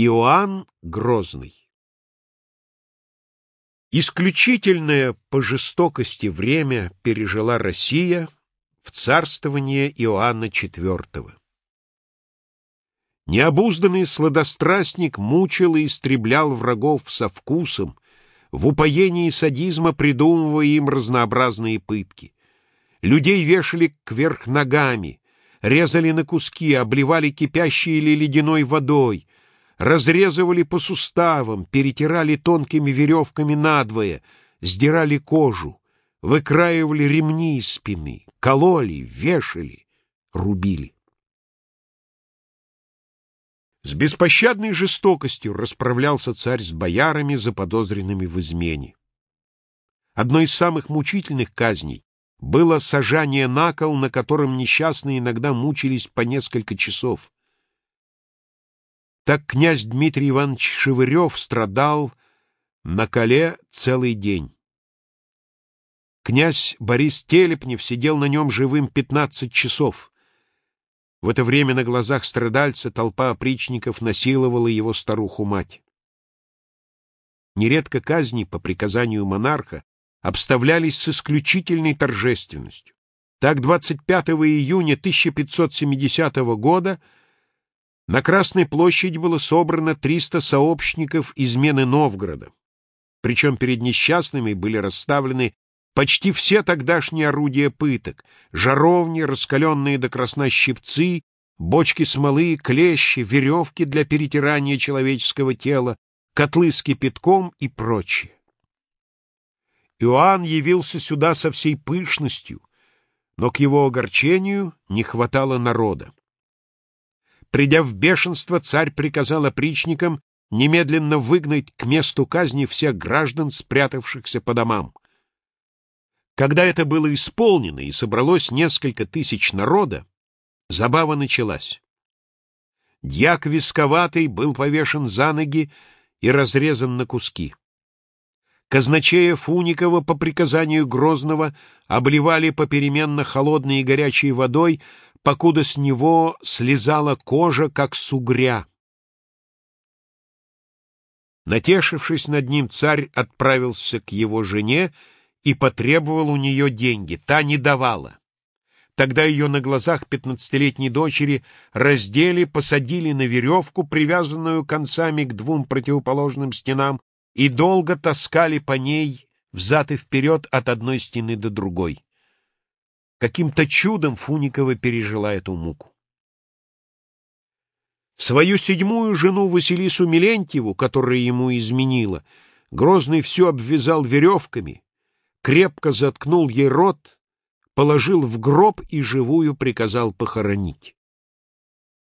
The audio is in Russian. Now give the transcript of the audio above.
Иоанн Грозный Исключительное по жестокости время пережила Россия в царствование Иоанна IV. Необузданный сладострастник мучил и истреблял врагов со вкусом, в упоении садизма придумывая им разнообразные пытки. Людей вешали кверх ногами, резали на куски, обливали кипящей или ледяной водой, разрезывали по суставам, перетирали тонкими веревками надвое, сдирали кожу, выкраивали ремни из спины, кололи, вешали, рубили. С беспощадной жестокостью расправлялся царь с боярами, заподозренными в измене. Одной из самых мучительных казней было сажание на кол, на котором несчастные иногда мучились по несколько часов. Так князь Дмитрий Иванович Шевырев страдал на коле целый день. Князь Борис Телепнев сидел на нем живым пятнадцать часов. В это время на глазах страдальца толпа опричников насиловала его старуху-мать. Нередко казни по приказанию монарха обставлялись с исключительной торжественностью. Так 25 июня 1570 года на Красной площади было собрано 300 сообщников измены Новгорода. Причем перед несчастными были расставлены почти все тогдашние орудия пыток — жаровни, раскаленные до красна щипцы, бочки смолы, клещи, веревки для перетирания человеческого тела, котлы с кипятком и прочее. Иоанн явился сюда со всей пышностью, но к его огорчению не хватало народа. Придя в бешенство, царь приказал опричникам немедленно выгнать к месту казни всех граждан, спрятавшихся по домам. Когда это было исполнено и собралось несколько тысяч народа, забава началась. Дьяк Висковатый был повешен за ноги и разрезан на куски. Казначея Фуникова по приказанию Грозного обливали попеременно холодной и горячей водой, покуда с него слезала кожа, как с угря. Натешившись над ним, царь отправился к его жене и потребовал у нее деньги. Та не давала. Тогда ее на глазах пятнадцатилетней дочери раздели, посадили на веревку, привязанную концами к двум противоположным стенам, и долго таскали по ней взад и вперед от одной стены до другой. Каким-то чудом Фуникова пережила эту муку. Свою седьмую жену Василису Милентьеву, которая ему изменила, Грозный все обвязал веревками, крепко заткнул ей рот, положил в гроб и живую приказал похоронить.